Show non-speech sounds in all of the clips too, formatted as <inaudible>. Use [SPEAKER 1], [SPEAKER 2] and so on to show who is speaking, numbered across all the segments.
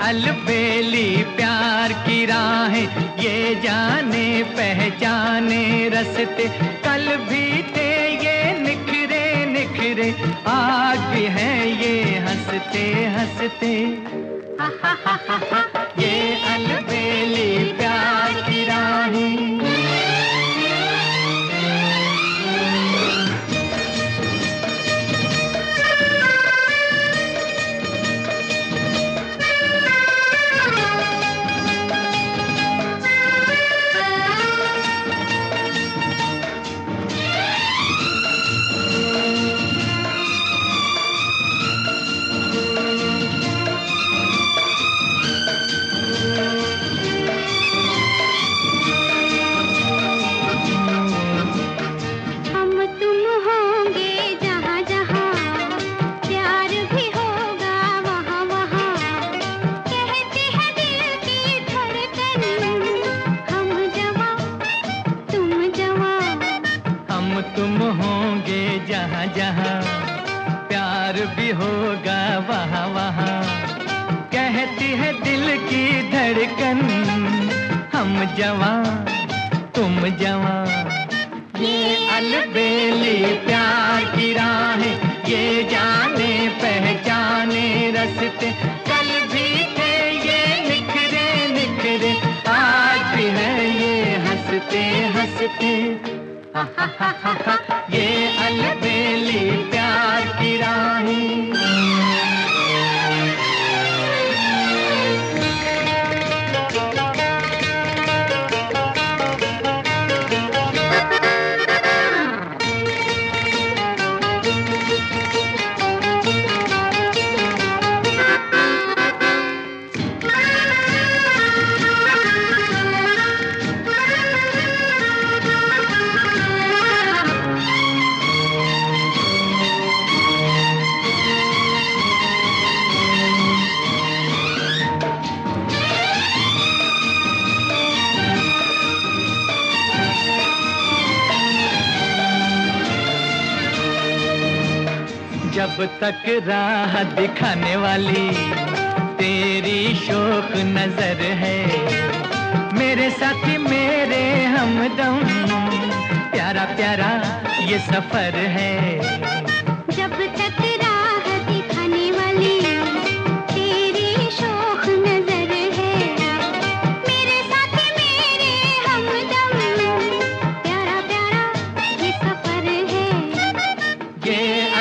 [SPEAKER 1] अलबेली प्यार की राह, ये जाने पहचाने रसते। कल भी थे ये निखरे निखरे आज भी है ये हँसते हँसते। ये अलबेली कहती है दिल की धड़कन। हम जवान, तुम जवान। ये अलबेली प्यार की राहें ये जाने पहचाने रस्ते। कल भी थे ये निखरे निखरे, आज भी है ये हँसते हँसते। <laughs> ये अलबेली जब तक राह दिखाने वाली तेरी शोक नज़र है। मेरे साथी, मेरे हमदम प्यारा प्यारा ये सफ़र है।
[SPEAKER 2] जब तक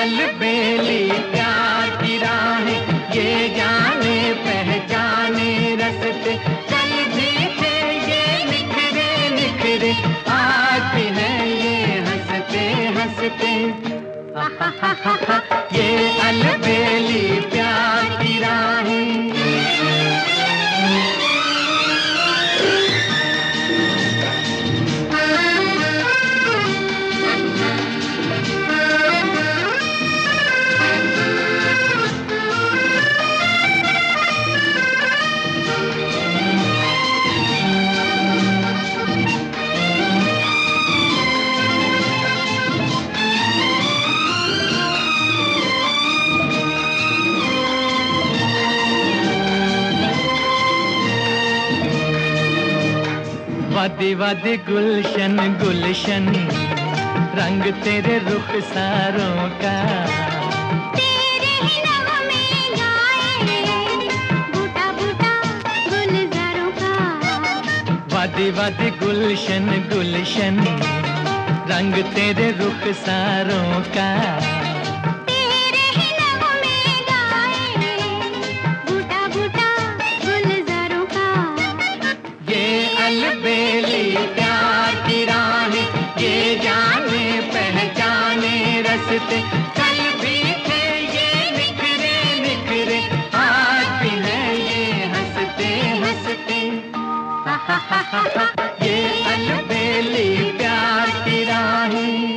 [SPEAKER 2] ये
[SPEAKER 1] अलबेली प्यार की राह, ये जाने पहचाने रसते चल ये निखरे निखरे है ये हँसते हँसते। ये अलबेली प्यार वादी वादी गुलशन गुलशन रंग तेरे रुख सारों का।
[SPEAKER 2] तेरे ही नगमे गाए बूटा बूटा गुलजारों का।
[SPEAKER 1] वादी वादी गुलशन गुलशन रंग तेरे रुख सारों का। जाने, पहचाने रस्ते। कल भी थे ये निखरे निखरे। आज भी है ये हँसते हँसते। <laughs> ये अलबेली प्यार की राही।